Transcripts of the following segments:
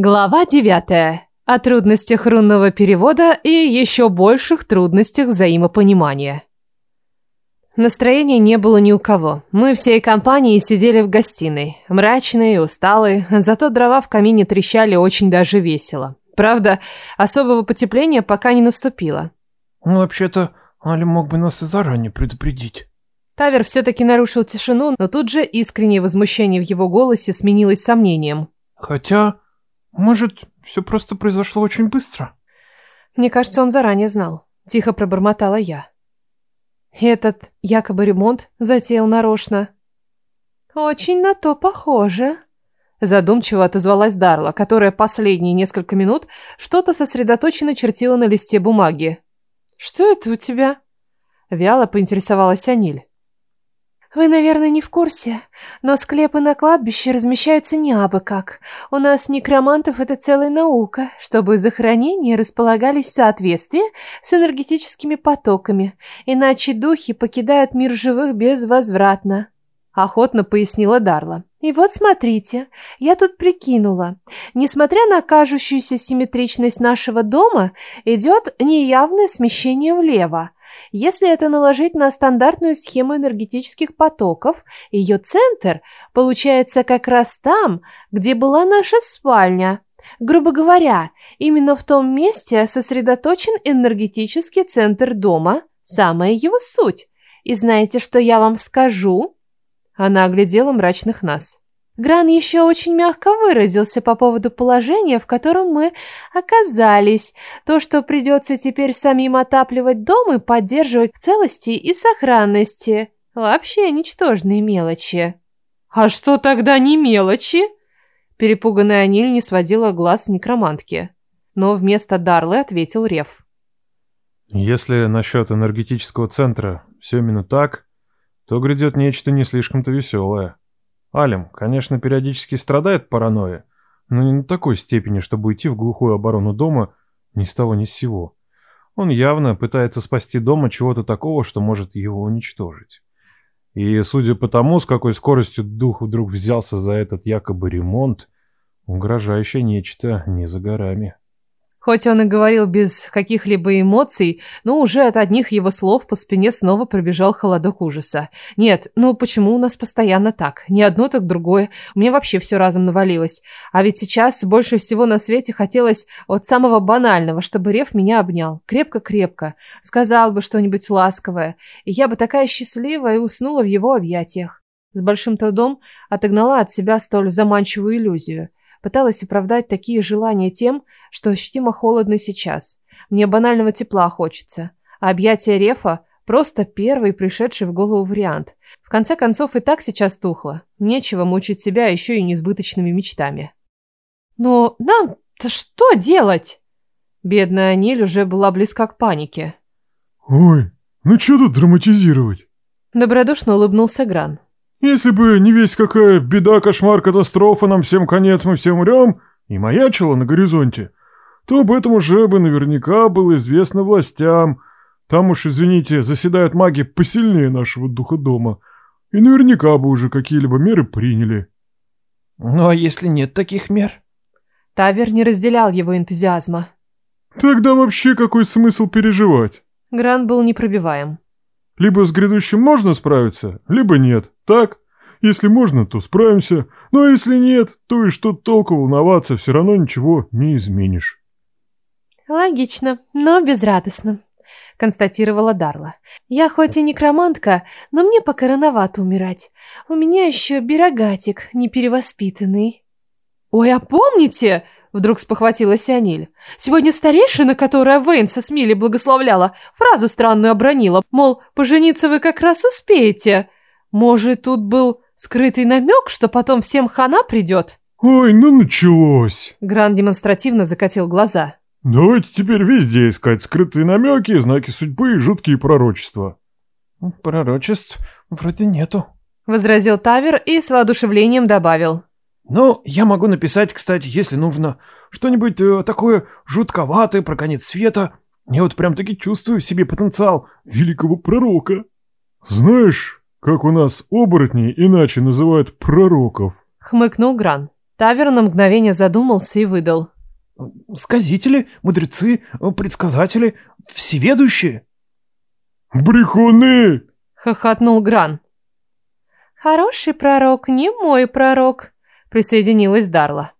Глава 9. О трудностях рунного перевода и еще больших трудностях взаимопонимания. Настроения не было ни у кого. Мы всей компанией сидели в гостиной. Мрачные, усталые, зато дрова в камине трещали очень даже весело. Правда, особого потепления пока не наступило. Ну, вообще-то, Али мог бы нас и заранее предупредить. Тавер все-таки нарушил тишину, но тут же искреннее возмущение в его голосе сменилось сомнением. Хотя, может, все просто произошло очень быстро? Мне кажется, он заранее знал. Тихо пробормотала я. Этот якобы ремонт затеял нарочно. Очень на то похоже. Задумчиво отозвалась Дарла, которая последние несколько минут что-то сосредоточенно чертила на листе бумаги. «Что это у тебя?» Вяло поинтересовалась Аниль. Вы, наверное, не в курсе, но склепы на кладбище размещаются не абы как. У нас некромантов это целая наука, чтобы захоронения располагались в соответствии с энергетическими потоками, иначе духи покидают мир живых безвозвратно. Охотно пояснила Дарла. И вот смотрите, я тут прикинула. Несмотря на кажущуюся симметричность нашего дома, идет неявное смещение влево. Если это наложить на стандартную схему энергетических потоков, ее центр получается как раз там, где была наша спальня. Грубо говоря, именно в том месте сосредоточен энергетический центр дома, самая его суть. И знаете, что я вам скажу? Она оглядела мрачных нас. Гран еще очень мягко выразился по поводу положения, в котором мы оказались. То, что придется теперь самим отапливать дом и поддерживать в целости и сохранности. Вообще ничтожные мелочи. «А что тогда не мелочи?» Перепуганная Аниль не сводила глаз с некромантки. Но вместо Дарлы ответил Рев. «Если насчет энергетического центра все именно так, то грядет нечто не слишком-то веселое». Алим, конечно, периодически страдает паранойя, но не на такой степени, чтобы уйти в глухую оборону дома ни с того ни с сего. Он явно пытается спасти дома чего-то такого, что может его уничтожить. И судя по тому, с какой скоростью дух вдруг взялся за этот якобы ремонт, угрожающее нечто не за горами. Хоть он и говорил без каких-либо эмоций, но уже от одних его слов по спине снова пробежал холодок ужаса. Нет, ну почему у нас постоянно так? Не одно, так другое. Мне вообще все разом навалилось. А ведь сейчас больше всего на свете хотелось от самого банального, чтобы Рев меня обнял. Крепко-крепко. Сказал бы что-нибудь ласковое. И я бы такая счастливая и уснула в его объятиях. С большим трудом отогнала от себя столь заманчивую иллюзию пыталась оправдать такие желания тем, что ощутимо холодно сейчас. Мне банального тепла хочется. А объятие Рефа – просто первый пришедший в голову вариант. В конце концов, и так сейчас тухло. Нечего мучить себя еще и несбыточными мечтами. Но нам-то что делать? Бедная Ниль уже была близка к панике. «Ой, ну что тут драматизировать?» Добродушно улыбнулся Гран. Если бы не весь какая беда, кошмар, катастрофа, нам всем конец, мы все умрем, и маячила на горизонте, то об этом уже бы наверняка было известно властям. Там уж, извините, заседают маги посильнее нашего духа дома, и наверняка бы уже какие-либо меры приняли. Ну а если нет таких мер? Тавер не разделял его энтузиазма. Тогда вообще какой смысл переживать? Гран был непробиваем. Либо с грядущим можно справиться, либо нет, так? Если можно, то справимся, но если нет, то и что толку волноваться, все равно ничего не изменишь». «Логично, но безрадостно», — констатировала Дарла. «Я хоть и некромантка, но мне пока рановато умирать. У меня еще берогатик неперевоспитанный». «Ой, а помните?» Вдруг спохватилась Аниль. Сегодня старейшина, которая Вейнса с Милли благословляла, фразу странную обронила, мол, пожениться вы как раз успеете. Может, тут был скрытый намек, что потом всем хана придет? Ой, ну началось. Гран демонстративно закатил глаза. Давайте теперь везде искать скрытые намеки, знаки судьбы и жуткие пророчества. Пророчеств вроде нету. Возразил Тавер и с воодушевлением добавил. Но я могу написать, кстати, если нужно, что-нибудь э, такое жутковатое про конец света. Я вот прям-таки чувствую в себе потенциал великого пророка. Знаешь, как у нас оборотни иначе называют пророков? Хмыкнул Гран. Тавер на мгновение задумался и выдал. Сказители, мудрецы, предсказатели, всеведущие. Брехуны! Хохотнул Гран. Хороший пророк, не мой пророк, присоединилась Дарла.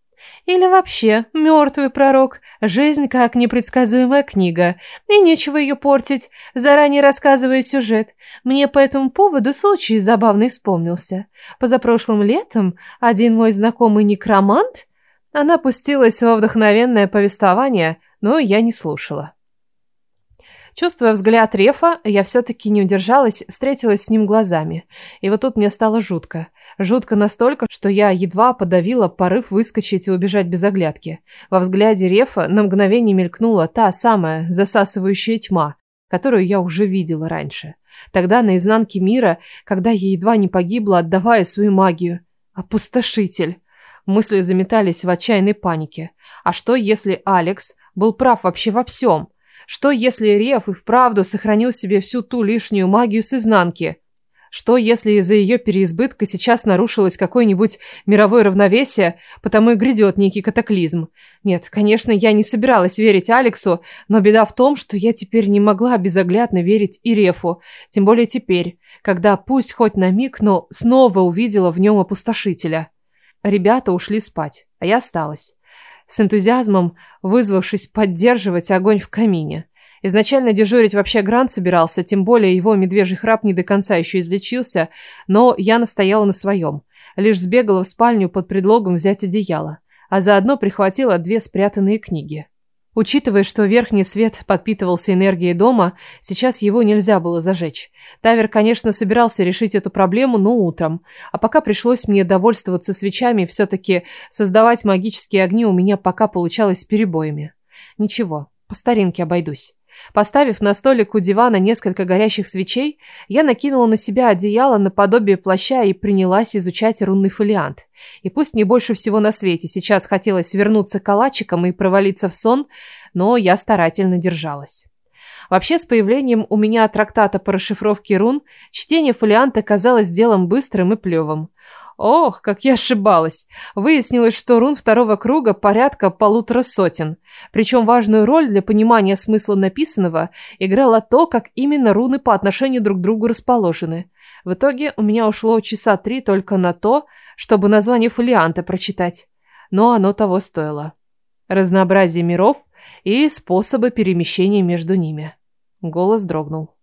Или вообще, мертвый пророк, жизнь как непредсказуемая книга, и нечего ее портить, заранее рассказывая сюжет. Мне по этому поводу случай забавный вспомнился. Позапрошлым летом один мой знакомый некромант... Она пустилась во вдохновенное повествование, но я не слушала. Чувствуя взгляд Рефа, я все-таки не удержалась, встретилась с ним глазами. И вот тут мне стало жутко. Жутко настолько, что я едва подавила порыв выскочить и убежать без оглядки. Во взгляде Рефа на мгновение мелькнула та самая засасывающая тьма, которую я уже видела раньше. Тогда на изнанке мира, когда я едва не погибла, отдавая свою магию. Опустошитель. Мысли заметались в отчаянной панике. А что, если Алекс был прав вообще во всем? Что, если Реф и вправду сохранил себе всю ту лишнюю магию с изнанки? Что, если из-за ее переизбытка сейчас нарушилось какое-нибудь мировое равновесие, потому и грядет некий катаклизм? Нет, конечно, я не собиралась верить Алексу, но беда в том, что я теперь не могла безоглядно верить и Рефу, тем более теперь, когда пусть хоть на миг, но снова увидела в нем опустошителя. Ребята ушли спать, а я осталась. С энтузиазмом вызвавшись поддерживать огонь в камине. Изначально дежурить вообще Грант собирался, тем более его медвежий храп не до конца еще излечился, но я настояла на своем. Лишь сбегала в спальню под предлогом взять одеяло, а заодно прихватила две спрятанные книги. Учитывая, что верхний свет подпитывался энергией дома, сейчас его нельзя было зажечь. Тавер, конечно, собирался решить эту проблему, но утром. А пока пришлось мне довольствоваться свечами, все-таки создавать магические огни у меня пока получалось с перебоями. Ничего, по старинке обойдусь. Поставив на столик у дивана несколько горящих свечей, я накинула на себя одеяло наподобие плаща и принялась изучать рунный фолиант. И пусть мне больше всего на свете сейчас хотелось вернуться калачиком и провалиться в сон, но я старательно держалась. Вообще, с появлением у меня трактата по расшифровке рун, чтение фолианта казалось делом быстрым и плевым. Ох, как я ошибалась! Выяснилось, что рун второго круга порядка полутора сотен. Причем важную роль для понимания смысла написанного играло то, как именно руны по отношению друг к другу расположены. В итоге у меня ушло часа три только на то, чтобы название фолианта прочитать. Но оно того стоило. Разнообразие миров и способы перемещения между ними. Голос дрогнул.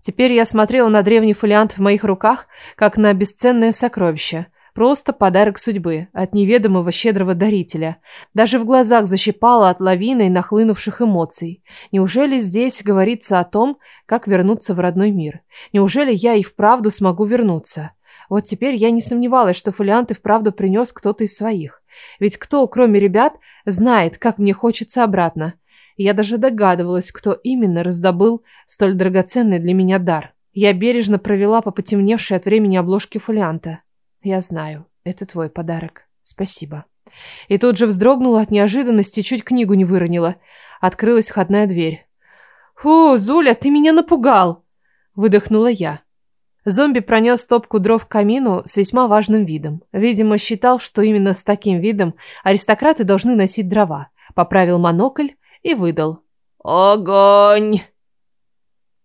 Теперь я смотрел на древний фолиант в моих руках, как на бесценное сокровище. Просто подарок судьбы от неведомого щедрого дарителя. Даже в глазах защипало от лавины нахлынувших эмоций. Неужели здесь говорится о том, как вернуться в родной мир? Неужели я и вправду смогу вернуться? Вот теперь я не сомневалась, что фолианты вправду принес кто-то из своих. Ведь кто, кроме ребят, знает, как мне хочется обратно. Я даже догадывалась, кто именно раздобыл столь драгоценный для меня дар. Я бережно провела по потемневшей от времени обложке фолианта. Я знаю, это твой подарок. Спасибо. И тут же вздрогнула от неожиданности, чуть книгу не выронила. Открылась входная дверь. «Фу, Зуля, ты меня напугал!» Выдохнула я. Зомби пронес топку дров к камину с весьма важным видом. Видимо, считал, что именно с таким видом аристократы должны носить дрова. Поправил монокль, и выдал «Огонь!»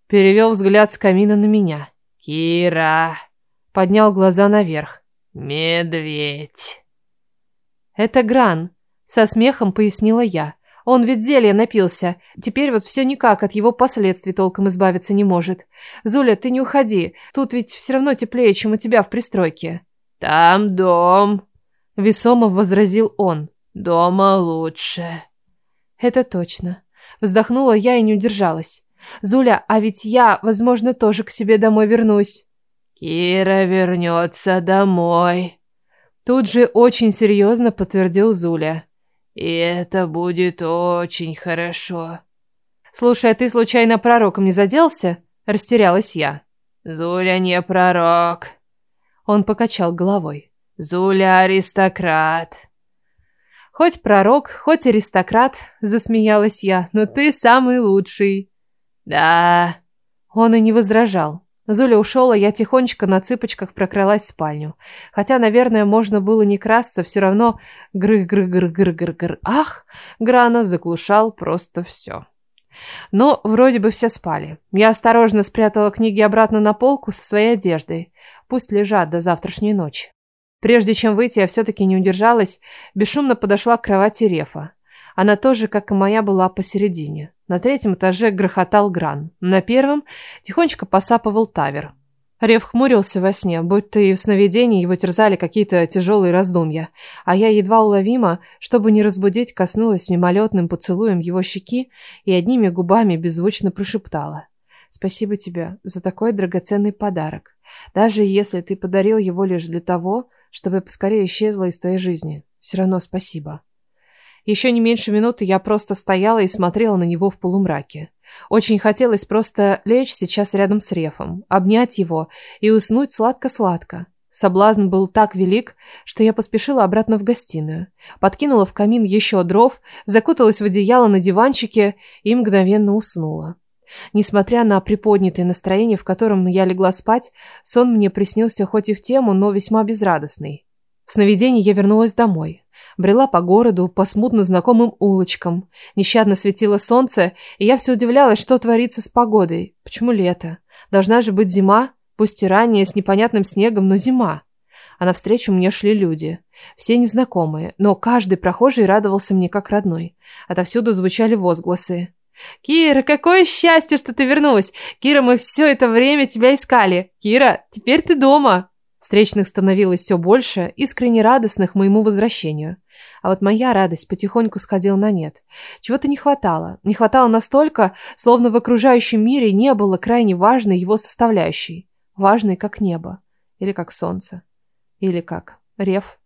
Перевел взгляд с камина на меня. «Кира!» Поднял глаза наверх. «Медведь!» «Это Гран!» Со смехом пояснила я. Он ведь зелье напился. Теперь вот все никак от его последствий толком избавиться не может. Зуля, ты не уходи. Тут ведь все равно теплее, чем у тебя в пристройке. Там дом. Весомо возразил он. Дома лучше. Это точно. Вздохнула я и не удержалась. Зуля, а ведь я, возможно, тоже к себе домой вернусь. Кира вернется домой. Тут же очень серьезно подтвердил Зуля. И это будет очень хорошо. Слушай, а ты случайно пророком не заделся? Растерялась я. Зуля не пророк. Он покачал головой. Зуля аристократ. Хоть пророк, хоть аристократ, засмеялась я, но ты самый лучший. Да. Он и не возражал. Зуля ушел, а я тихонечко на цыпочках прокралась в спальню. Хотя, наверное, можно было не красться, все равно грыг-грыг-грыг-грыг-грыг. Ах, Грана заглушал просто все. Но вроде бы все спали. Я осторожно спрятала книги обратно на полку со своей одеждой. Пусть лежат до завтрашней ночи. Прежде чем выйти, я все-таки не удержалась, бесшумно подошла к кровати Рефа. Она тоже, как и моя, была посередине. На третьем этаже грохотал гран. На первом тихонечко посапывал тавер. Рев хмурился во сне, будто и в сновидении его терзали какие-то тяжелые раздумья, а я едва уловимо, чтобы не разбудить, коснулась мимолетным поцелуем его щеки и одними губами беззвучно прошептала. «Спасибо тебе за такой драгоценный подарок, даже если ты подарил его лишь для того, чтобы поскорее исчезла из твоей жизни. Все равно спасибо. Еще не меньше минуты я просто стояла и смотрела на него в полумраке. Очень хотелось просто лечь сейчас рядом с Рефом, обнять его и уснуть сладко-сладко. Соблазн был так велик, что я поспешила обратно в гостиную, подкинула в камин еще дров, закуталась в одеяло на диванчике и мгновенно уснула. Несмотря на приподнятое настроение, в котором я легла спать, сон мне приснился хоть и в тему, но весьма безрадостный. В сновидении я вернулась домой. Брела по городу, по смутно знакомым улочкам. Нещадно светило солнце, и я все удивлялась, что творится с погодой. Почему лето? Должна же быть зима, пусть и ранее, с непонятным снегом, но зима. А навстречу мне шли люди. Все незнакомые, но каждый прохожий радовался мне как родной. Отовсюду звучали возгласы. Кира, какое счастье, что ты вернулась! Кира, мы все это время тебя искали! Кира, теперь ты дома!» Встречных становилось все больше, искренне радостных моему возвращению. А вот моя радость потихоньку сходила на нет. Чего-то не хватало. Не хватало настолько, словно в окружающем мире не было крайне важной его составляющей. Важной, как небо. Или как солнце. Или как рев.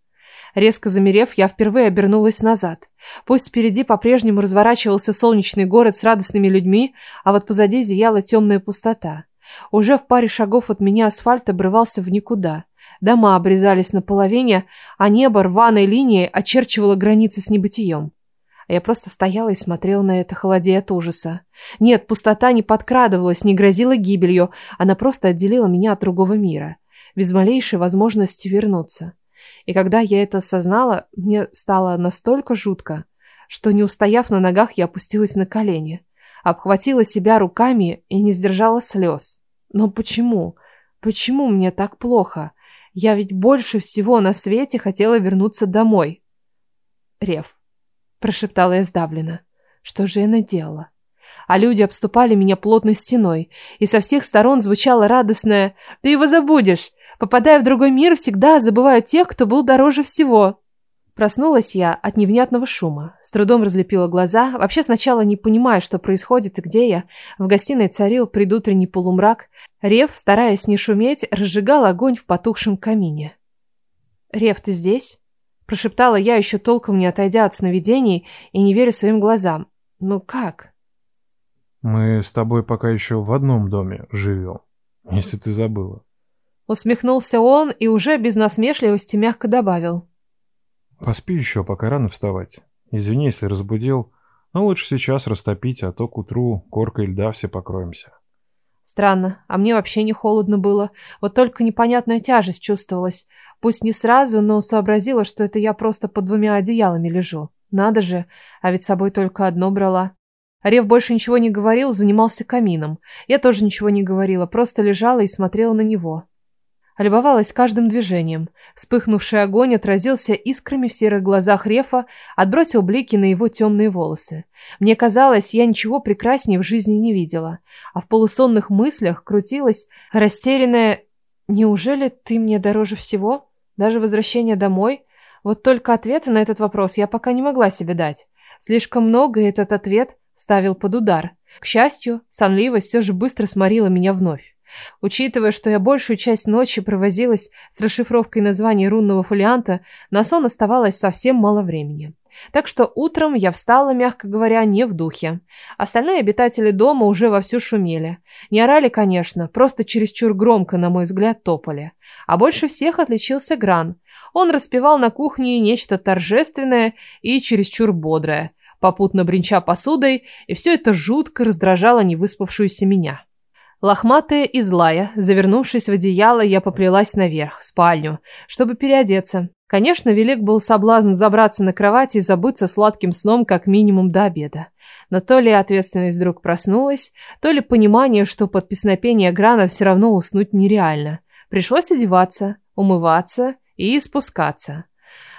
Резко замерев, я впервые обернулась назад. Пусть впереди по-прежнему разворачивался солнечный город с радостными людьми, а вот позади зияла темная пустота. Уже в паре шагов от меня асфальт обрывался в никуда. Дома обрезались наполовине, а небо рваной линией очерчивало границы с небытием. Я просто стояла и смотрела на это, холодея от ужаса. Нет, пустота не подкрадывалась, не грозила гибелью, она просто отделила меня от другого мира, без малейшей возможности вернуться. И когда я это осознала, мне стало настолько жутко, что, не устояв на ногах, я опустилась на колени, обхватила себя руками и не сдержала слез. Но почему? Почему мне так плохо? Я ведь больше всего на свете хотела вернуться домой. Рев, прошептала я сдавленно. Что же я наделала? а люди обступали меня плотной стеной, и со всех сторон звучало радостное «Ты его забудешь! Попадая в другой мир, всегда забываю тех, кто был дороже всего. Проснулась я от невнятного шума, с трудом разлепила глаза, вообще сначала не понимая, что происходит и где я. В гостиной царил предутренний полумрак. Рев, стараясь не шуметь, разжигал огонь в потухшем камине. «Рев, ты здесь?» – прошептала я, еще толком не отойдя от сновидений и не веря своим глазам. «Ну как?» «Мы с тобой пока еще в одном доме живем, если ты забыла». Усмехнулся он и уже без насмешливости мягко добавил. «Поспи еще, пока рано вставать. Извини, если разбудил, но лучше сейчас растопить, а то к утру коркой льда все покроемся». Странно, а мне вообще не холодно было. Вот только непонятная тяжесть чувствовалась. Пусть не сразу, но сообразила, что это я просто под двумя одеялами лежу. Надо же, а ведь с собой только одно брала. Рев больше ничего не говорил, занимался камином. Я тоже ничего не говорила, просто лежала и смотрела на него. Любовалась каждым движением. Вспыхнувший огонь отразился искрами в серых глазах Рефа, отбросил блики на его темные волосы. Мне казалось, я ничего прекраснее в жизни не видела. А в полусонных мыслях крутилась растерянная «Неужели ты мне дороже всего? Даже возвращение домой?» Вот только ответа на этот вопрос я пока не могла себе дать. Слишком много этот ответ ставил под удар. К счастью, сонливость все же быстро сморила меня вновь. Учитывая, что я большую часть ночи провозилась с расшифровкой названия рунного фолианта, на сон оставалось совсем мало времени. Так что утром я встала, мягко говоря, не в духе. Остальные обитатели дома уже вовсю шумели. Не орали, конечно, просто чересчур громко, на мой взгляд, топали. А больше всех отличился Гран. Он распевал на кухне нечто торжественное и чересчур бодрое, попутно бренча посудой, и все это жутко раздражало невыспавшуюся меня. Лохматая и злая, завернувшись в одеяло, я поплелась наверх, в спальню, чтобы переодеться. Конечно, велик был соблазн забраться на кровать и забыться сладким сном как минимум до обеда. Но то ли ответственность вдруг проснулась, то ли понимание, что под песнопение Грана все равно уснуть нереально. Пришлось одеваться, умываться и спускаться.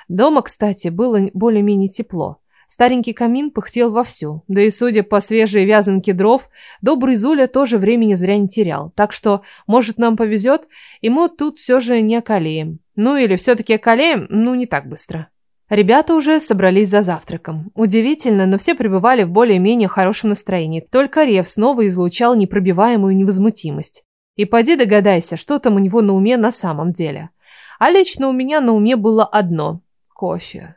Дома, кстати, было более-менее тепло. Старенький камин пыхтел вовсю, да и, судя по свежей вязанке дров, добрый Зуля тоже времени зря не терял, так что, может, нам повезет, и мы тут все же не околеем. Ну или все-таки околеем, ну не так быстро. Ребята уже собрались за завтраком. Удивительно, но все пребывали в более-менее хорошем настроении, только Рев снова излучал непробиваемую невозмутимость. И поди догадайся, что там у него на уме на самом деле. А лично у меня на уме было одно – кофе.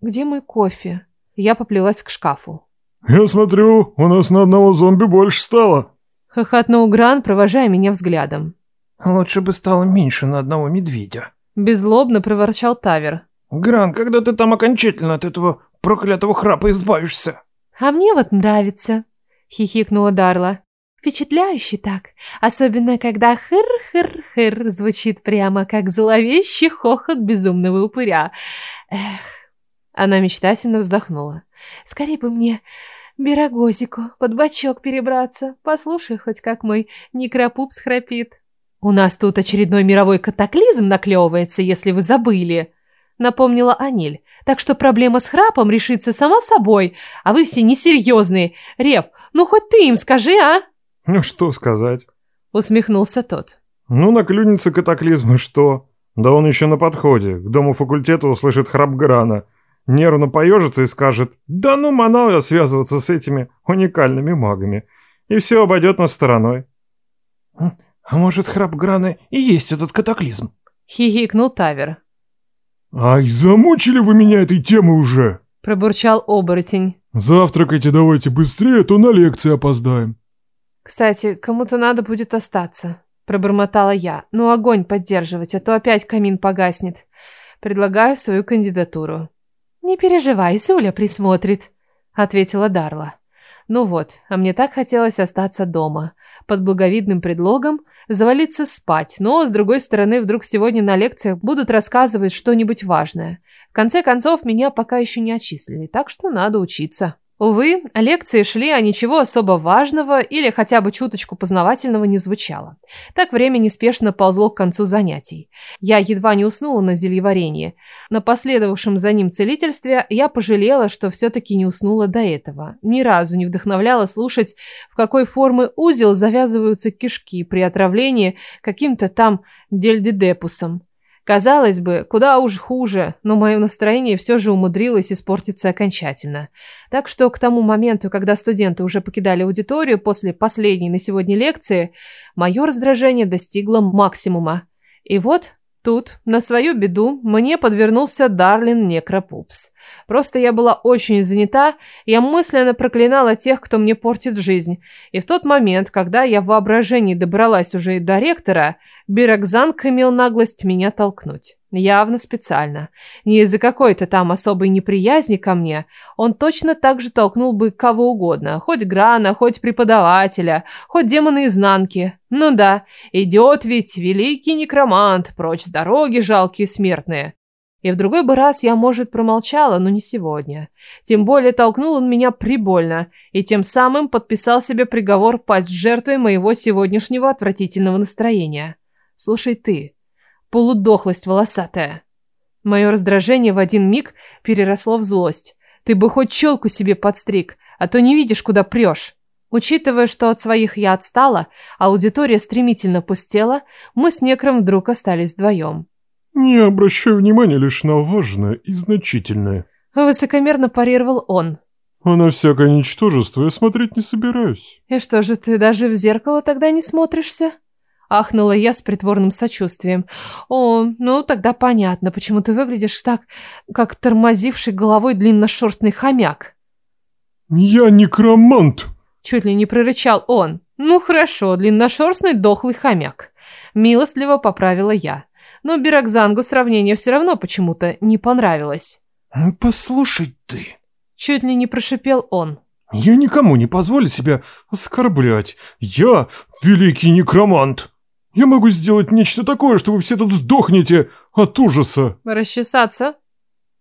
«Где мой кофе?» Я поплелась к шкафу. «Я смотрю, у нас на одного зомби больше стало!» Хохотнул Гран, провожая меня взглядом. «Лучше бы стало меньше на одного медведя!» Беззлобно проворчал Тавер. «Гран, когда ты там окончательно от этого проклятого храпа избавишься?» «А мне вот нравится!» Хихикнула Дарла. Впечатляюще так, особенно когда хыр-хыр-хыр звучит прямо как зловещий хохот безумного упыря. Эх, она мечтательно вздохнула. «Скорей бы мне берогозику под бочок перебраться. Послушай хоть, как мой некропуп схрапит». «У нас тут очередной мировой катаклизм наклевывается, если вы забыли», — напомнила Аниль. «Так что проблема с храпом решится сама собой, а вы все несерьезные. Рев, ну хоть ты им скажи, а?» «Ну что сказать?» — усмехнулся тот. «Ну, наклюнется катаклизм, и что? Да он еще на подходе. К дому факультета услышит храп Грана нервно поежится и скажет «Да ну, манал связываться с этими уникальными магами», и все обойдет нас стороной. «А может, храп Грана и есть этот катаклизм?» — хихикнул Тавер. «Ай, замучили вы меня этой темой уже!» — пробурчал оборотень. «Завтракайте давайте быстрее, а то на лекции опоздаем». «Кстати, кому-то надо будет остаться», — пробормотала я. «Ну, огонь поддерживать, а то опять камин погаснет. Предлагаю свою кандидатуру». «Не переживай, Зуля присмотрит», — ответила Дарла. «Ну вот, а мне так хотелось остаться дома, под благовидным предлогом завалиться спать, но, с другой стороны, вдруг сегодня на лекциях будут рассказывать что-нибудь важное. В конце концов, меня пока еще не отчислили, так что надо учиться». Увы, лекции шли, а ничего особо важного или хотя бы чуточку познавательного не звучало. Так время неспешно ползло к концу занятий. Я едва не уснула на зельеварении. На последовавшем за ним целительстве я пожалела, что все-таки не уснула до этого. Ни разу не вдохновляла слушать, в какой форме узел завязываются кишки при отравлении каким-то там дельдедепусом. Казалось бы, куда уж хуже, но мое настроение все же умудрилось испортиться окончательно. Так что к тому моменту, когда студенты уже покидали аудиторию после последней на сегодня лекции, мое раздражение достигло максимума. И вот Тут, на свою беду, мне подвернулся Дарлин Некропупс. Просто я была очень занята, я мысленно проклинала тех, кто мне портит жизнь. И в тот момент, когда я в воображении добралась уже и до ректора, Бирокзан имел наглость меня толкнуть. Явно специально. Не из-за какой-то там особой неприязни ко мне, он точно так же толкнул бы кого угодно, хоть Грана, хоть преподавателя, хоть демона изнанки. Ну да, идет ведь великий некромант, прочь с дороги жалкие смертные. И в другой бы раз я, может, промолчала, но не сегодня. Тем более толкнул он меня прибольно, и тем самым подписал себе приговор пасть жертвой моего сегодняшнего отвратительного настроения. Слушай ты, полудохлость волосатая. Мое раздражение в один миг переросло в злость. Ты бы хоть челку себе подстриг, а то не видишь, куда прешь. Учитывая, что от своих я отстала, аудитория стремительно пустела, мы с Некром вдруг остались вдвоем. «Не обращаю внимания лишь на важное и значительное», — высокомерно парировал он. Она на всякое ничтожество я смотреть не собираюсь». «И что же ты даже в зеркало тогда не смотришься?» Ахнула я с притворным сочувствием. «О, ну тогда понятно, почему ты выглядишь так, как тормозивший головой длинношерстный хомяк». «Я некромант!» Чуть ли не прорычал он. «Ну хорошо, длинношерстный дохлый хомяк». Милостливо поправила я. Но Бирокзангу сравнение все равно почему-то не понравилось. «Послушай ты!» Чуть ли не прошипел он. «Я никому не позволю себя оскорблять. Я великий некромант!» Я могу сделать нечто такое, что вы все тут сдохнете от ужаса. Расчесаться?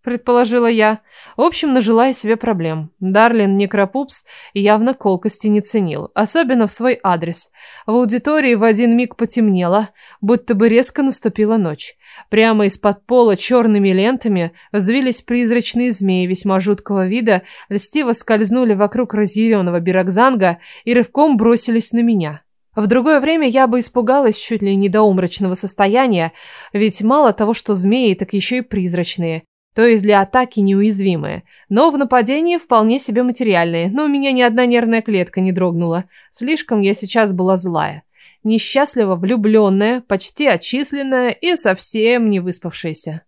Предположила я. В общем, нажила я себе проблем. Дарлин Некропупс явно колкости не ценил, особенно в свой адрес. В аудитории в один миг потемнело, будто бы резко наступила ночь. Прямо из-под пола черными лентами взвились призрачные змеи весьма жуткого вида, льстиво скользнули вокруг разъяренного Бирокзанга и рывком бросились на меня. В другое время я бы испугалась чуть ли не до умрачного состояния, ведь мало того, что змеи, так еще и призрачные, то есть для атаки неуязвимые, но в нападении вполне себе материальные, но у меня ни одна нервная клетка не дрогнула, слишком я сейчас была злая, несчастливо влюбленная, почти отчисленная и совсем не выспавшаяся.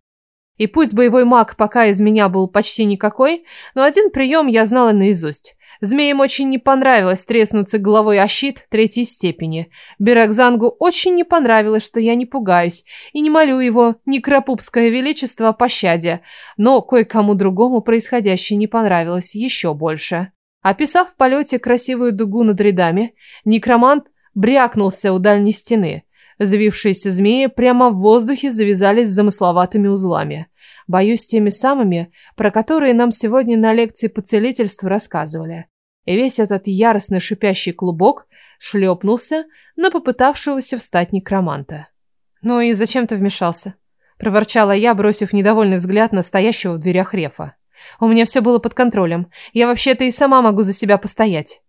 И пусть боевой маг пока из меня был почти никакой, но один прием я знала наизусть. Змеям очень не понравилось треснуться головой о щит третьей степени. Беракзангу очень не понравилось, что я не пугаюсь и не молю его некропупское величество о пощаде, но кое-кому другому происходящее не понравилось еще больше. Описав в полете красивую дугу над рядами, некромант брякнулся у дальней стены. Завившиеся змеи прямо в воздухе завязались замысловатыми узлами. Боюсь, теми самыми, про которые нам сегодня на лекции по целительству рассказывали. И весь этот яростно шипящий клубок шлепнулся на попытавшегося встать некроманта. «Ну и зачем ты вмешался?» – проворчала я, бросив недовольный взгляд настоящего в дверях рефа. «У меня все было под контролем. Я вообще-то и сама могу за себя постоять».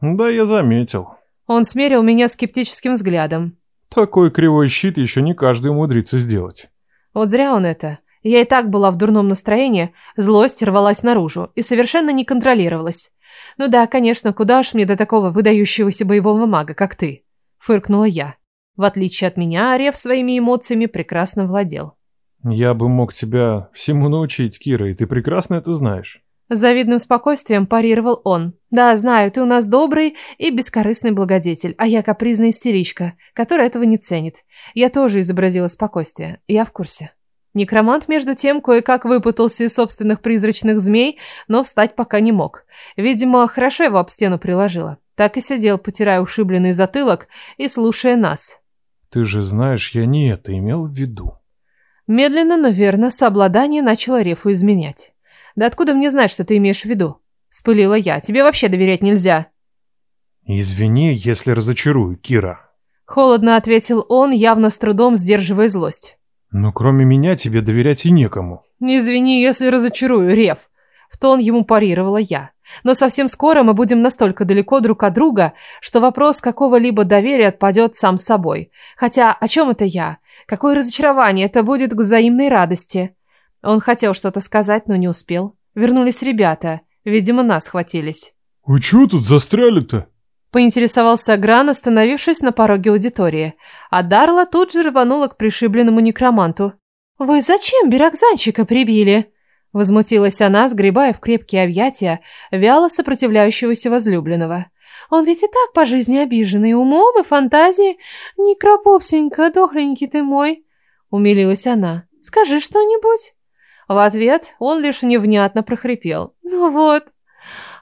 «Да, я заметил». Он смерил меня скептическим взглядом. «Такой кривой щит еще не каждый умудрится сделать». «Вот зря он это. Я и так была в дурном настроении, злость рвалась наружу и совершенно не контролировалась. Ну да, конечно, куда ж мне до такого выдающегося боевого мага, как ты? Фыркнула я. В отличие от меня, Рев своими эмоциями прекрасно владел. Я бы мог тебя всему научить, Кира, и ты прекрасно это знаешь. С завидным спокойствием парировал он. «Да, знаю, ты у нас добрый и бескорыстный благодетель, а я капризная истеричка, которая этого не ценит. Я тоже изобразила спокойствие. Я в курсе». Некромант, между тем, кое-как выпутался из собственных призрачных змей, но встать пока не мог. Видимо, хорошо его об стену приложило. Так и сидел, потирая ушибленный затылок и слушая нас. «Ты же знаешь, я не это имел в виду». Медленно, но верно, сообладание начало Рефу изменять. «Да откуда мне знать, что ты имеешь в виду?» – спылила я. «Тебе вообще доверять нельзя». «Извини, если разочарую, Кира». Холодно ответил он, явно с трудом сдерживая злость. Но кроме меня тебе доверять и некому. Извини, если разочарую, Рев. В тон ему парировала я. Но совсем скоро мы будем настолько далеко друг от друга, что вопрос какого-либо доверия отпадет сам собой. Хотя о чем это я? Какое разочарование это будет к взаимной радости? Он хотел что-то сказать, но не успел. Вернулись ребята. Видимо, нас схватились. «Вы чего тут застряли-то?» Поинтересовался Гран, остановившись на пороге аудитории. А Дарла тут же рванула к пришибленному некроманту. «Вы зачем бирокзанчика прибили?» Возмутилась она, сгребая в крепкие объятия вяло сопротивляющегося возлюбленного. «Он ведь и так по жизни обиженный умом и фантазией. Некропопсенька, дохленький ты мой!» Умилилась она. «Скажи что-нибудь!» В ответ он лишь невнятно прохрипел. «Ну вот!»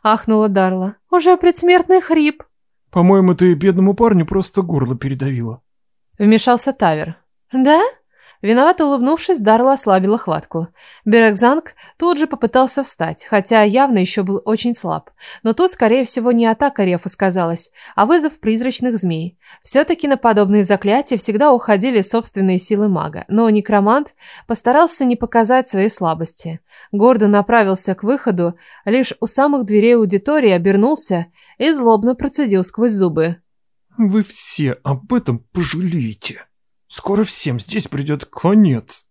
Ахнула Дарла. «Уже предсмертный хрип!» По-моему, ты бедному парню просто горло передавила. Вмешался Тавер. Да? Виновато улыбнувшись, Дарла ослабила хватку. Берекзанг тут же попытался встать, хотя явно еще был очень слаб. Но тут, скорее всего, не атака Рефа сказалась, а вызов призрачных змей. Все-таки на подобные заклятия всегда уходили собственные силы мага, но некромант постарался не показать своей слабости. Гордо направился к выходу, лишь у самых дверей аудитории обернулся и злобно процедил сквозь зубы. «Вы все об этом пожалеете. Скоро всем здесь придет конец».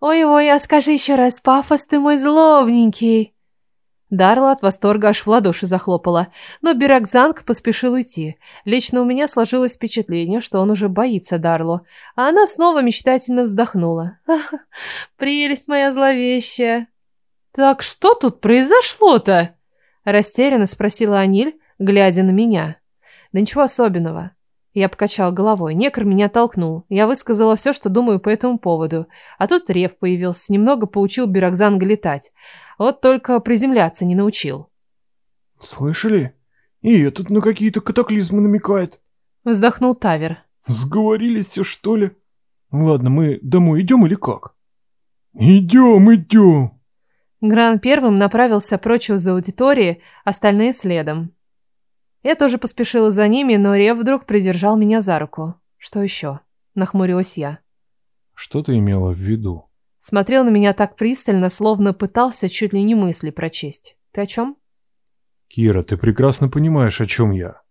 «Ой-ой, а скажи еще раз, пафос ты мой злобненький!» Дарла от восторга аж в ладоши захлопала, но Биракзанг поспешил уйти. Лично у меня сложилось впечатление, что он уже боится Дарлу, а она снова мечтательно вздохнула. «Ах, прелесть моя зловещая!» «Так что тут произошло-то?» – растерянно спросила Аниль, глядя на меня. «Да ничего особенного». Я покачал головой. Некр меня толкнул. Я высказала все, что думаю по этому поводу. А тут рев появился, немного поучил Бирокзанга летать. Вот только приземляться не научил. «Слышали? И этот на какие-то катаклизмы намекает». Вздохнул Тавер. «Сговорились все, что ли? Ладно, мы домой идем или как?» «Идем, идем!» Гран первым направился прочь из аудитории, остальные следом. Я тоже поспешила за ними, но Рев вдруг придержал меня за руку. «Что еще?» – нахмурилась я. «Что ты имела в виду?» Смотрел на меня так пристально, словно пытался чуть ли не мысли прочесть. «Ты о чем?» «Кира, ты прекрасно понимаешь, о чем я».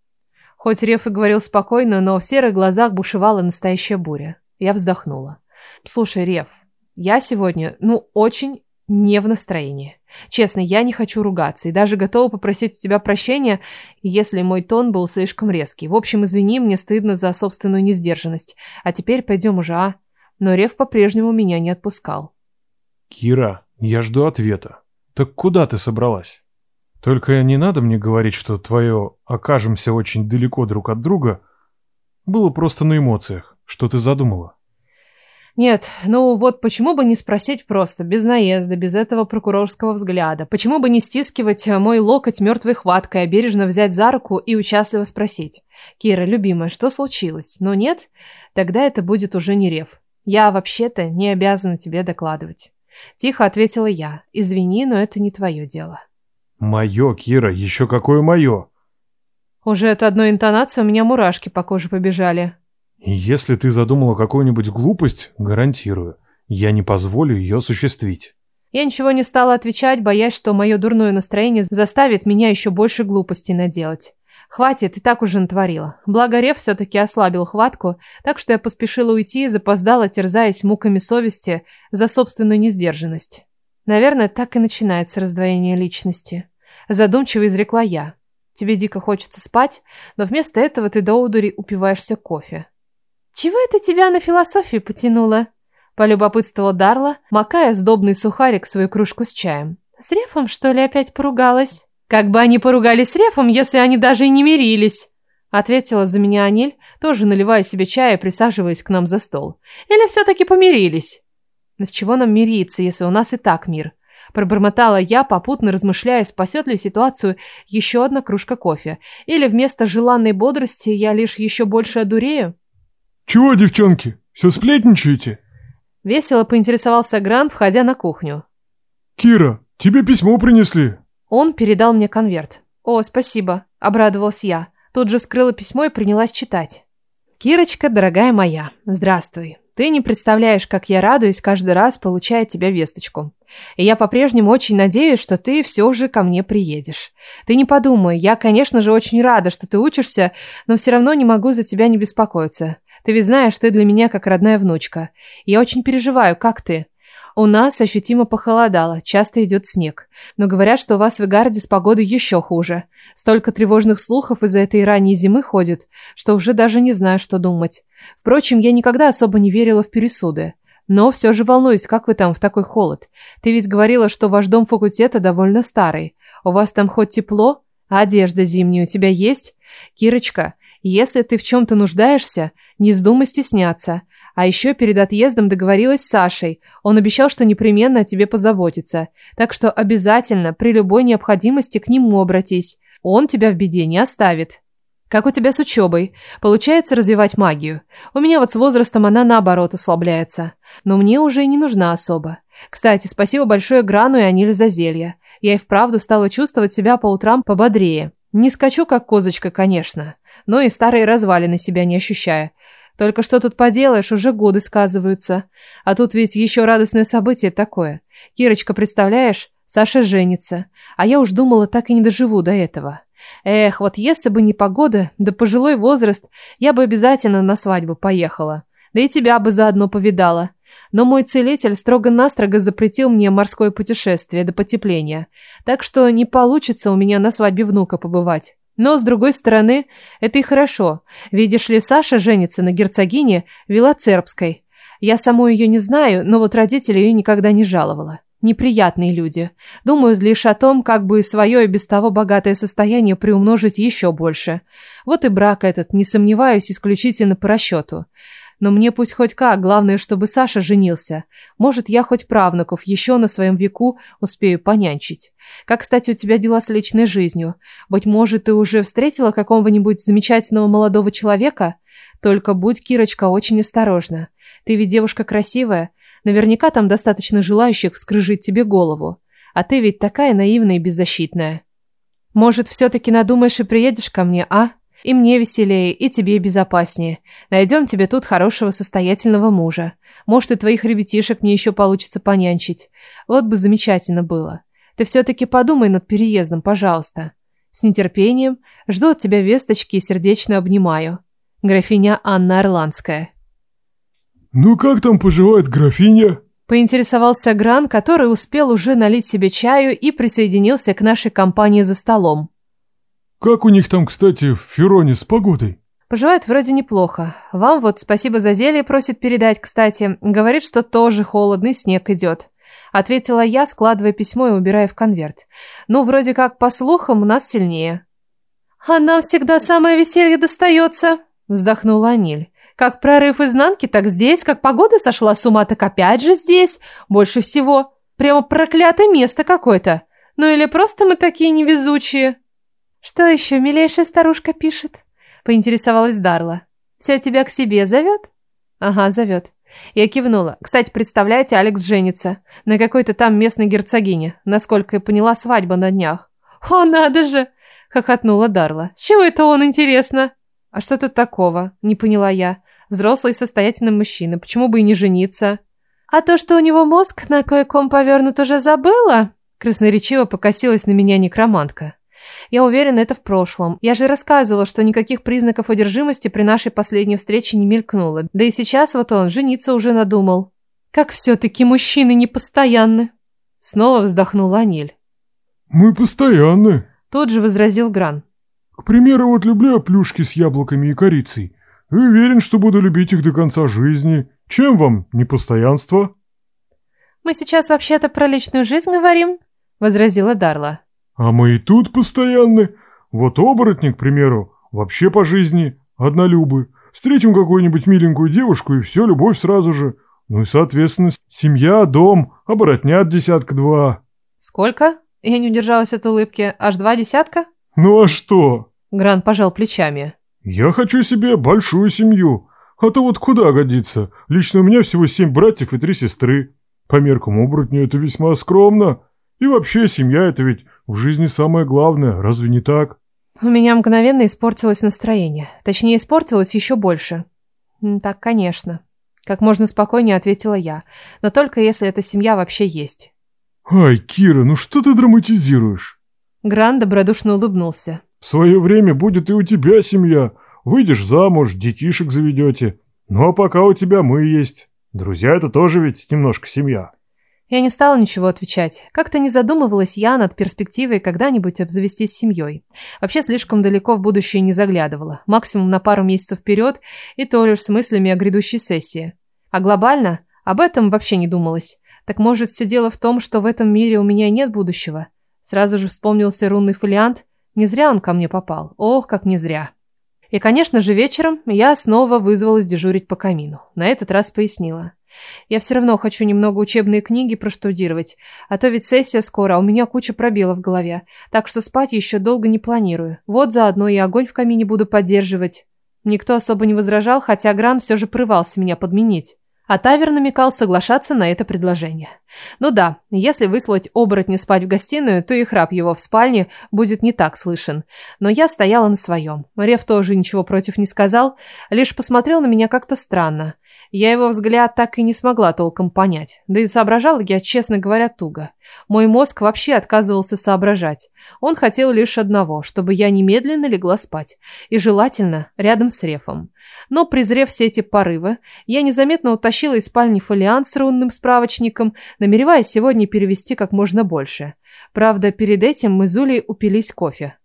Хоть Рев и говорил спокойно, но в серых глазах бушевала настоящая буря. Я вздохнула. «Слушай, Рев, я сегодня, ну, очень не в настроении. Честно, я не хочу ругаться и даже готова попросить у тебя прощения, если мой тон был слишком резкий. В общем, извини, мне стыдно за собственную несдержанность. А теперь пойдем уже, а? Но Рев по-прежнему меня не отпускал. Кира, я жду ответа. Так куда ты собралась? Только не надо мне говорить, что твое «окажемся очень далеко друг от друга» было просто на эмоциях, что ты задумала. Нет, ну вот почему бы не спросить просто, без наезда, без этого прокурорского взгляда? Почему бы не стискивать э, мой локоть мертвой хваткой, а бережно взять за руку и участливо спросить? «Кира, любимая, что случилось?» Но нет, тогда это будет уже не рев. «Я вообще-то не обязана тебе докладывать». Тихо ответила я. «Извини, но это не твое дело». «Мое, Кира, еще какое мое?» Уже от одной интонации у меня мурашки по коже побежали. Если ты задумала какую-нибудь глупость, гарантирую, я не позволю ее осуществить. Я ничего не стала отвечать, боясь, что мое дурное настроение заставит меня еще больше глупостей наделать. Хватит, ты так уже натворила. Благо Рев все-таки ослабил хватку, так что я поспешила уйти и запоздала, терзаясь муками совести за собственную несдержанность. Наверное, так и начинается раздвоение личности. Задумчиво изрекла я. Тебе дико хочется спать, но вместо этого ты до удури упиваешься кофе. «Чего это тебя на философию потянуло?» – полюбопытствовала Дарла, макая сдобный сухарик в свою кружку с чаем. «С Рефом, что ли, опять поругалась?» «Как бы они поругались с Рефом, если они даже и не мирились!» – ответила за меня Аниль, тоже наливая себе чая и присаживаясь к нам за стол. «Или все-таки помирились?» «Но с чего нам мириться, если у нас и так мир?» Пробормотала я, попутно размышляя, спасет ли ситуацию еще одна кружка кофе. Или вместо желанной бодрости я лишь еще больше одурею? Чего, девчонки, все сплетничаете? Весело поинтересовался Грант, входя на кухню. Кира, тебе письмо принесли. Он передал мне конверт. О, спасибо, обрадовалась я. Тут же вскрыла письмо и принялась читать. Кирочка, дорогая моя, здравствуй. Ты не представляешь, как я радуюсь каждый раз, получая от тебя весточку. И я по-прежнему очень надеюсь, что ты все же ко мне приедешь. Ты не подумай, я, конечно же, очень рада, что ты учишься, но все равно не могу за тебя не беспокоиться. Ты ведь знаешь, ты для меня как родная внучка. Я очень переживаю, как ты?» У нас ощутимо похолодало, часто идет снег. Но говорят, что у вас в Игарде с погодой еще хуже. Столько тревожных слухов из-за этой ранней зимы ходит, что уже даже не знаю, что думать. Впрочем, я никогда особо не верила в пересуды. Но все же волнуюсь, как вы там в такой холод. Ты ведь говорила, что ваш дом факультета довольно старый. У вас там хоть тепло? А одежда зимняя у тебя есть? Кирочка, если ты в чем-то нуждаешься, не вздумай стесняться. А еще перед отъездом договорилась с Сашей. Он обещал, что непременно о тебе позаботится. Так что обязательно при любой необходимости к нему обратись. Он тебя в беде не оставит. Как у тебя с учебой? Получается развивать магию? У меня вот с возрастом она наоборот ослабляется. Но мне уже и не нужна особо. Кстати, спасибо большое Грану и Аниле за зелья. Я и вправду стала чувствовать себя по утрам пободрее. Не скачу, как козочка, конечно, но и старые развалины себя не ощущая. Только что тут поделаешь, уже годы сказываются. А тут ведь еще радостное событие такое. Кирочка, представляешь, Саша женится. А я уж думала, так и не доживу до этого. Эх, вот если бы не погода, да пожилой возраст, я бы обязательно на свадьбу поехала. Да и тебя бы заодно повидала. Но мой целитель строго-настрого запретил мне морское путешествие до потепления. Так что не получится у меня на свадьбе внука побывать. Но, с другой стороны, это и хорошо. Видишь ли, Саша женится на герцогине Вилоцербской. Я саму ее не знаю, но вот родители ее никогда не жаловала. Неприятные люди. Думают лишь о том, как бы свое и без того богатое состояние приумножить еще больше. Вот и брак этот, не сомневаюсь, исключительно по расчету. Но мне пусть хоть как, главное, чтобы Саша женился. Может, я хоть правнуков еще на своем веку успею понянчить. Как, кстати, у тебя дела с личной жизнью? Быть может, ты уже встретила какого-нибудь замечательного молодого человека? Только будь, Кирочка, очень осторожна. Ты ведь девушка красивая. Наверняка там достаточно желающих вскрыжить тебе голову. А ты ведь такая наивная и беззащитная. Может, все-таки надумаешь и приедешь ко мне, а? и мне веселее, и тебе безопаснее. Найдем тебе тут хорошего состоятельного мужа. Может, и твоих ребятишек мне еще получится понянчить. Вот бы замечательно было. Ты все-таки подумай над переездом, пожалуйста. С нетерпением жду от тебя весточки и сердечно обнимаю. Графиня Анна Орландская. «Ну как там поживает графиня?» Поинтересовался Гран, который успел уже налить себе чаю и присоединился к нашей компании за столом. Как у них там, кстати, в Фероне с погодой? Поживает вроде неплохо. Вам вот спасибо за зелье просит передать, кстати. Говорит, что тоже холодный снег идет. Ответила я, складывая письмо и убирая в конверт. Ну, вроде как, по слухам, у нас сильнее. А нам всегда самое веселье достается, вздохнула Аниль. Как прорыв изнанки, так здесь, как погода сошла с ума, так опять же здесь. Больше всего. Прямо проклятое место какое-то. Ну или просто мы такие невезучие. Что еще, милейшая старушка пишет? Поинтересовалась Дарла. Ся тебя к себе зовет? Ага, зовет. Я кивнула. Кстати, представляете, Алекс женится. На какой-то там местной герцогине. Насколько я поняла, свадьба на днях. О, надо же! Хохотнула Дарла. С чего это он, интересно? А что тут такого? Не поняла я. Взрослый состоятельный мужчина. Почему бы и не жениться? А то, что у него мозг на кое-ком повернут, уже забыла? Красноречиво покосилась на меня некромантка. Я уверен, это в прошлом. Я же рассказывала, что никаких признаков одержимости при нашей последней встрече не мелькнуло. Да и сейчас вот он жениться уже надумал. Как все-таки мужчины непостоянны. Снова вздохнула Аниль. Мы постоянны. Тут же возразил Гран. К примеру, вот люблю плюшки с яблоками и корицей. И уверен, что буду любить их до конца жизни. Чем вам непостоянство? Мы сейчас вообще-то про личную жизнь говорим, возразила Дарла. «А мы и тут постоянны. Вот оборотник, к примеру, вообще по жизни однолюбы. Встретим какую-нибудь миленькую девушку и все, любовь сразу же. Ну и, соответственно, семья, дом, оборотнят десятка-два». «Сколько?» Я не удержалась от улыбки. «Аж два десятка?» «Ну а что?» Гран пожал плечами. «Я хочу себе большую семью. А то вот куда годится? Лично у меня всего семь братьев и три сестры. По меркам оборотня это весьма скромно. И вообще семья это ведь в жизни самое главное, разве не так? У меня мгновенно испортилось настроение. Точнее, испортилось еще больше. Так, конечно. Как можно спокойнее ответила я. Но только если эта семья вообще есть. Ай, Кира, ну что ты драматизируешь? Гран добродушно улыбнулся. В свое время будет и у тебя семья. Выйдешь замуж, детишек заведете. Ну а пока у тебя мы есть. Друзья это тоже ведь немножко семья. Я не стала ничего отвечать. Как-то не задумывалась я над перспективой когда-нибудь обзавестись семьей. Вообще слишком далеко в будущее не заглядывала. Максимум на пару месяцев вперед и то лишь с мыслями о грядущей сессии. А глобально об этом вообще не думалось. Так может все дело в том, что в этом мире у меня нет будущего? Сразу же вспомнился рунный фолиант. Не зря он ко мне попал. Ох, как не зря. И, конечно же, вечером я снова вызвалась дежурить по камину. На этот раз пояснила. Я все равно хочу немного учебные книги проштудировать, а то ведь сессия скоро, а у меня куча пробелов в голове, так что спать еще долго не планирую. Вот заодно и огонь в камине буду поддерживать». Никто особо не возражал, хотя Гран все же прывался меня подменить. А Тавер намекал соглашаться на это предложение. Ну да, если выслать оборотня спать в гостиную, то и храп его в спальне будет не так слышен. Но я стояла на своем. Рев тоже ничего против не сказал, лишь посмотрел на меня как-то странно. Я его взгляд так и не смогла толком понять, да и соображала я, честно говоря, туго. Мой мозг вообще отказывался соображать. Он хотел лишь одного, чтобы я немедленно легла спать, и желательно рядом с Рефом. Но, презрев все эти порывы, я незаметно утащила из спальни фолиант с рунным справочником, намереваясь сегодня перевести как можно больше. Правда, перед этим мы с Зулей упились кофе.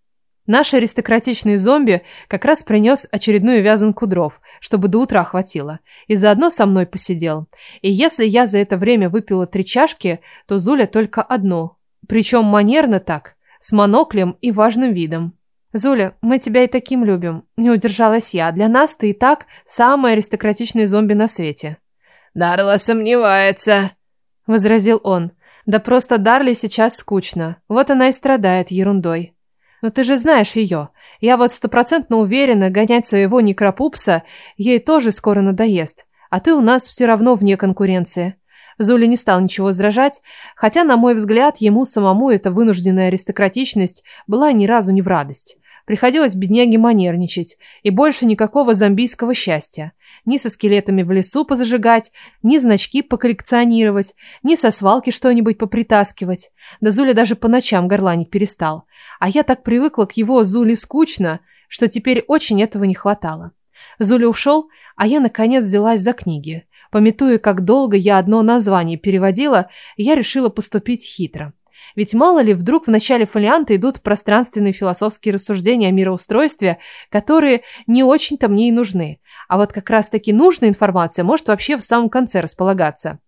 Наш аристократичный зомби как раз принес очередную вязанку дров, чтобы до утра хватило, и заодно со мной посидел. И если я за это время выпила три чашки, то Зуля только одну. Причем манерно так, с моноклем и важным видом. «Зуля, мы тебя и таким любим. Не удержалась я. Для нас ты и так самый аристократичный зомби на свете». «Дарла сомневается», — возразил он. «Да просто Дарли сейчас скучно. Вот она и страдает ерундой». Но ты же знаешь ее. Я вот стопроцентно уверена, гонять своего некропупса ей тоже скоро надоест. А ты у нас все равно вне конкуренции. Зуля не стал ничего возражать, хотя, на мой взгляд, ему самому эта вынужденная аристократичность была ни разу не в радость. Приходилось бедняге манерничать, и больше никакого зомбийского счастья ни со скелетами в лесу позажигать, ни значки поколлекционировать, ни со свалки что-нибудь попритаскивать. Да Зуля даже по ночам горланить перестал. А я так привыкла к его Зуле скучно, что теперь очень этого не хватало. Зуля ушел, а я наконец взялась за книги. Пометуя, как долго я одно название переводила, я решила поступить хитро. Ведь мало ли вдруг в начале фолианта идут пространственные философские рассуждения о мироустройстве, которые не очень-то мне и нужны. А вот как раз-таки нужная информация может вообще в самом конце располагаться.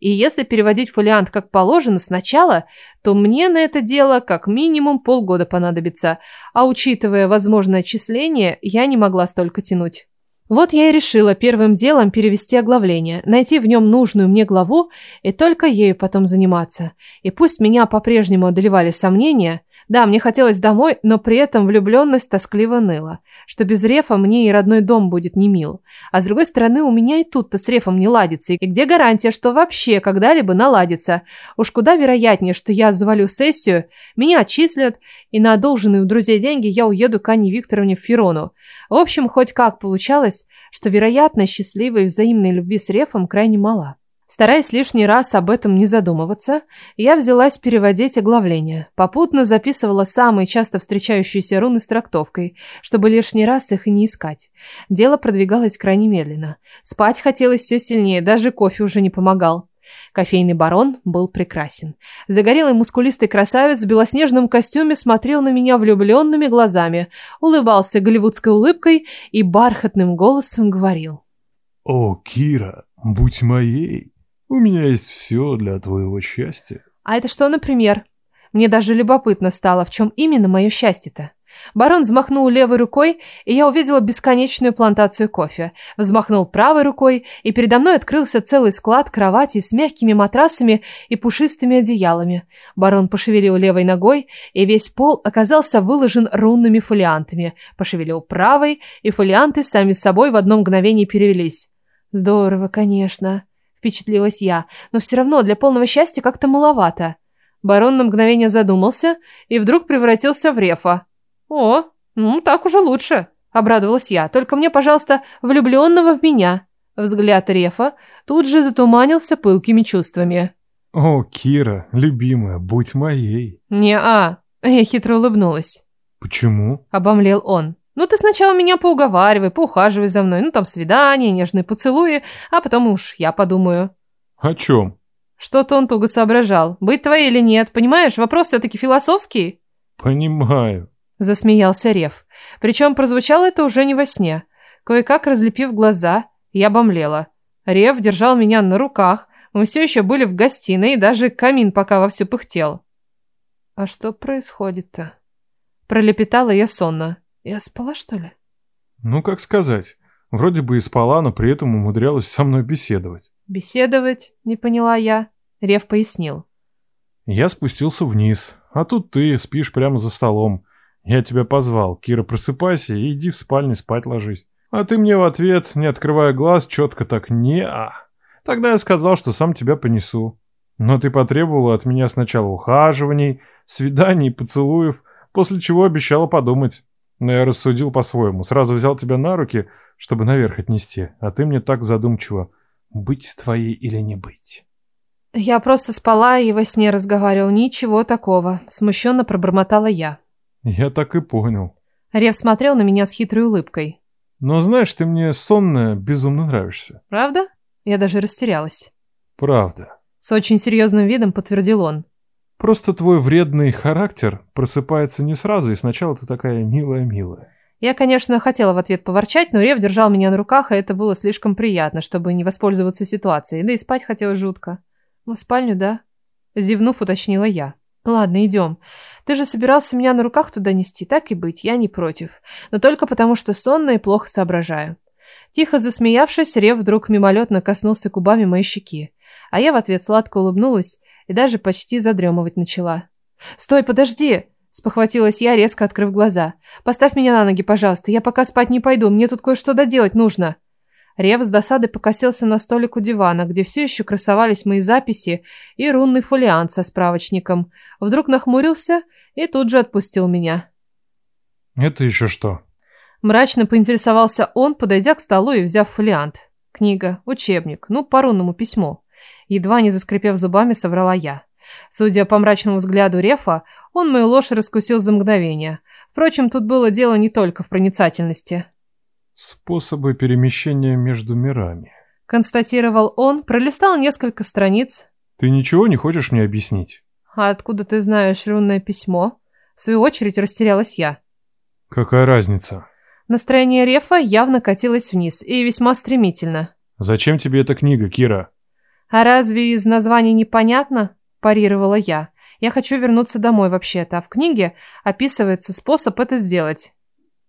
И если переводить фолиант как положено сначала, то мне на это дело как минимум полгода понадобится. А учитывая возможное отчисление, я не могла столько тянуть. Вот я и решила первым делом перевести оглавление, найти в нем нужную мне главу и только ею потом заниматься. И пусть меня по-прежнему одолевали сомнения, да, мне хотелось домой, но при этом влюбленность тоскливо ныла, что без Рефа мне и родной дом будет не мил. А с другой стороны, у меня и тут-то с Рефом не ладится. И где гарантия, что вообще когда-либо наладится? Уж куда вероятнее, что я завалю сессию, меня отчислят, и на одолженные у друзей деньги я уеду к Анне Викторовне в Ферону. В общем, хоть как получалось, что вероятность счастливой взаимной любви с Рефом крайне мала. Стараясь лишний раз об этом не задумываться, я взялась переводить оглавление, попутно записывала самые часто встречающиеся руны с трактовкой, чтобы лишний раз их и не искать. Дело продвигалось крайне медленно. Спать хотелось все сильнее, даже кофе уже не помогал. Кофейный барон был прекрасен. Загорелый мускулистый красавец в белоснежном костюме смотрел на меня влюбленными глазами, улыбался голливудской улыбкой и бархатным голосом говорил. «О, Кира, будь моей!» У меня есть все для твоего счастья. А это что, например? Мне даже любопытно стало, в чем именно мое счастье-то. Барон взмахнул левой рукой, и я увидела бесконечную плантацию кофе. Взмахнул правой рукой, и передо мной открылся целый склад кровати с мягкими матрасами и пушистыми одеялами. Барон пошевелил левой ногой, и весь пол оказался выложен рунными фолиантами. Пошевелил правой, и фолианты сами собой в одно мгновение перевелись. Здорово, конечно впечатлилась я, но все равно для полного счастья как-то маловато. Барон на мгновение задумался и вдруг превратился в рефа. «О, ну так уже лучше», — обрадовалась я. «Только мне, пожалуйста, влюбленного в меня». Взгляд рефа тут же затуманился пылкими чувствами. «О, Кира, любимая, будь моей». «Не-а», — я хитро улыбнулась. «Почему?» — обомлел он. Ну, ты сначала меня поуговаривай, поухаживай за мной, ну, там, свидание, нежные поцелуи, а потом уж я подумаю». «О чем?» Что-то он туго соображал. Быть твоей или нет, понимаешь, вопрос все-таки философский. «Понимаю», — засмеялся Рев. Причем прозвучало это уже не во сне. Кое-как разлепив глаза, я бомлела. Рев держал меня на руках, мы все еще были в гостиной, и даже камин пока вовсю пыхтел. «А что происходит-то?» Пролепетала я сонно. Я спала, что ли? Ну, как сказать. Вроде бы и спала, но при этом умудрялась со мной беседовать. Беседовать? Не поняла я. Рев пояснил. Я спустился вниз, а тут ты спишь прямо за столом. Я тебя позвал. Кира, просыпайся и иди в спальню спать ложись. А ты мне в ответ, не открывая глаз, четко так не а. Тогда я сказал, что сам тебя понесу. Но ты потребовала от меня сначала ухаживаний, свиданий, поцелуев, после чего обещала подумать. Но я рассудил по-своему. Сразу взял тебя на руки, чтобы наверх отнести. А ты мне так задумчиво. Быть твоей или не быть. Я просто спала и во сне разговаривал. Ничего такого. Смущенно пробормотала я. Я так и понял. Рев смотрел на меня с хитрой улыбкой. Но знаешь, ты мне сонная безумно нравишься. Правда? Я даже растерялась. Правда. С очень серьезным видом подтвердил он. Просто твой вредный характер просыпается не сразу, и сначала ты такая милая-милая. Я, конечно, хотела в ответ поворчать, но Рев держал меня на руках, и это было слишком приятно, чтобы не воспользоваться ситуацией. Да и спать хотелось жутко. «Ну, в спальню, да? Зевнув, уточнила я. Ладно, идем. Ты же собирался меня на руках туда нести, так и быть, я не против. Но только потому, что сонно и плохо соображаю. Тихо засмеявшись, Рев вдруг мимолетно коснулся губами моей щеки. А я в ответ сладко улыбнулась и даже почти задремывать начала. «Стой, подожди!» – спохватилась я, резко открыв глаза. «Поставь меня на ноги, пожалуйста, я пока спать не пойду, мне тут кое-что доделать нужно!» Рев с досады покосился на столик у дивана, где все еще красовались мои записи и рунный фолиант со справочником. Вдруг нахмурился и тут же отпустил меня. «Это еще что?» Мрачно поинтересовался он, подойдя к столу и взяв фолиант. Книга, учебник, ну, по рунному письму. Едва не заскрипев зубами, соврала я. Судя по мрачному взгляду Рефа, он мою ложь раскусил за мгновение. Впрочем, тут было дело не только в проницательности. «Способы перемещения между мирами», — констатировал он, пролистал несколько страниц. «Ты ничего не хочешь мне объяснить?» «А откуда ты знаешь рунное письмо?» В свою очередь растерялась я. «Какая разница?» Настроение Рефа явно катилось вниз и весьма стремительно. «Зачем тебе эта книга, Кира?» «А разве из названия непонятно?» – парировала я. «Я хочу вернуться домой вообще-то, а в книге описывается способ это сделать».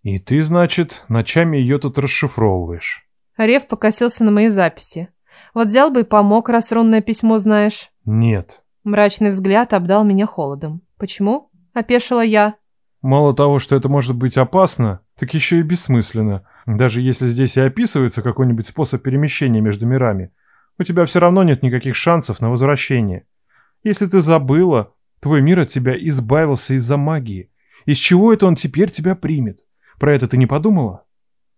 «И ты, значит, ночами ее тут расшифровываешь?» Рев покосился на мои записи. «Вот взял бы и помог, раз рунное письмо знаешь». «Нет». Мрачный взгляд обдал меня холодом. «Почему?» – опешила я. «Мало того, что это может быть опасно, так еще и бессмысленно. Даже если здесь и описывается какой-нибудь способ перемещения между мирами – у тебя все равно нет никаких шансов на возвращение. Если ты забыла, твой мир от тебя избавился из-за магии. Из чего это он теперь тебя примет? Про это ты не подумала?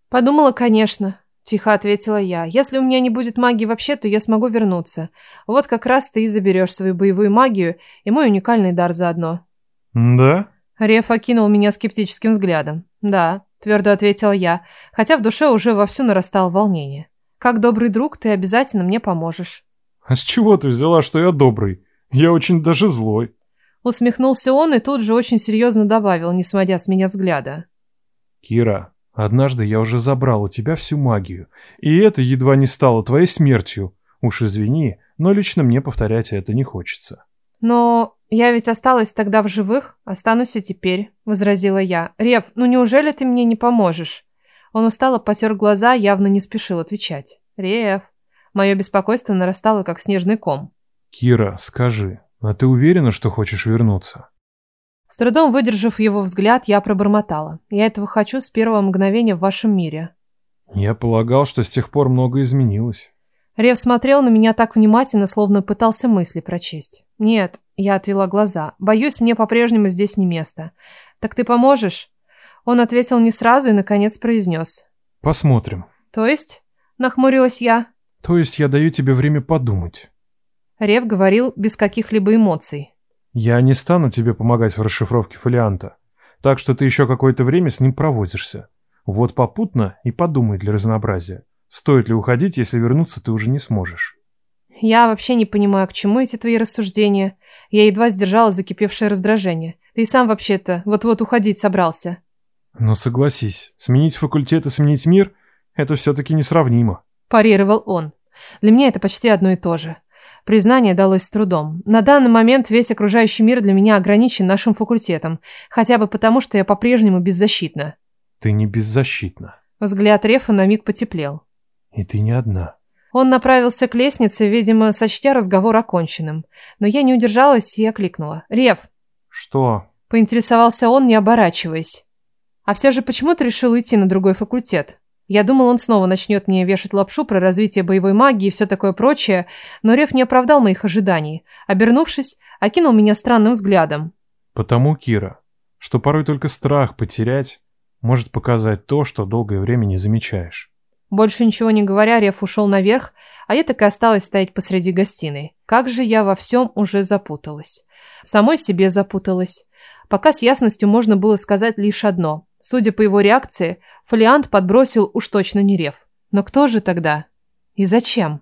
Подумала, конечно, тихо ответила я. Если у меня не будет магии вообще, то я смогу вернуться. Вот как раз ты и заберешь свою боевую магию и мой уникальный дар заодно. Да? Реф окинул меня скептическим взглядом. Да, твердо ответила я, хотя в душе уже вовсю нарастало волнение. Как добрый друг, ты обязательно мне поможешь. А с чего ты взяла, что я добрый? Я очень даже злой. Усмехнулся он и тут же очень серьезно добавил, не сводя с меня взгляда. Кира, однажды я уже забрал у тебя всю магию, и это едва не стало твоей смертью. Уж извини, но лично мне повторять это не хочется. Но я ведь осталась тогда в живых, останусь и теперь, возразила я. Рев, ну неужели ты мне не поможешь? Он устало потер глаза, явно не спешил отвечать. «Реф!» Мое беспокойство нарастало, как снежный ком. «Кира, скажи, а ты уверена, что хочешь вернуться?» С трудом выдержав его взгляд, я пробормотала. «Я этого хочу с первого мгновения в вашем мире». «Я полагал, что с тех пор многое изменилось». Рев смотрел на меня так внимательно, словно пытался мысли прочесть. «Нет», — я отвела глаза. «Боюсь, мне по-прежнему здесь не место. Так ты поможешь?» Он ответил не сразу и, наконец, произнес. «Посмотрим». «То есть?» – нахмурилась я. «То есть я даю тебе время подумать». Рев говорил без каких-либо эмоций. «Я не стану тебе помогать в расшифровке фолианта, так что ты еще какое-то время с ним проводишься. Вот попутно и подумай для разнообразия, стоит ли уходить, если вернуться ты уже не сможешь». «Я вообще не понимаю, к чему эти твои рассуждения. Я едва сдержала закипевшее раздражение. Ты сам вообще-то вот-вот уходить собрался». Но согласись, сменить факультет и сменить мир – это все-таки несравнимо. Парировал он. Для меня это почти одно и то же. Признание далось с трудом. На данный момент весь окружающий мир для меня ограничен нашим факультетом, хотя бы потому, что я по-прежнему беззащитна. Ты не беззащитна. Взгляд Рефа на миг потеплел. И ты не одна. Он направился к лестнице, видимо, сочтя разговор оконченным. Но я не удержалась и окликнула. «Рев!» «Что?» Поинтересовался он, не оборачиваясь. А все же почему ты решил уйти на другой факультет. Я думал, он снова начнет мне вешать лапшу про развитие боевой магии и все такое прочее, но Рев не оправдал моих ожиданий. Обернувшись, окинул меня странным взглядом. «Потому, Кира, что порой только страх потерять может показать то, что долгое время не замечаешь». Больше ничего не говоря, Рев ушел наверх, а я так и осталась стоять посреди гостиной. Как же я во всем уже запуталась. Самой себе запуталась. Пока с ясностью можно было сказать лишь одно – Судя по его реакции, фолиант подбросил уж точно не рев. Но кто же тогда? И зачем?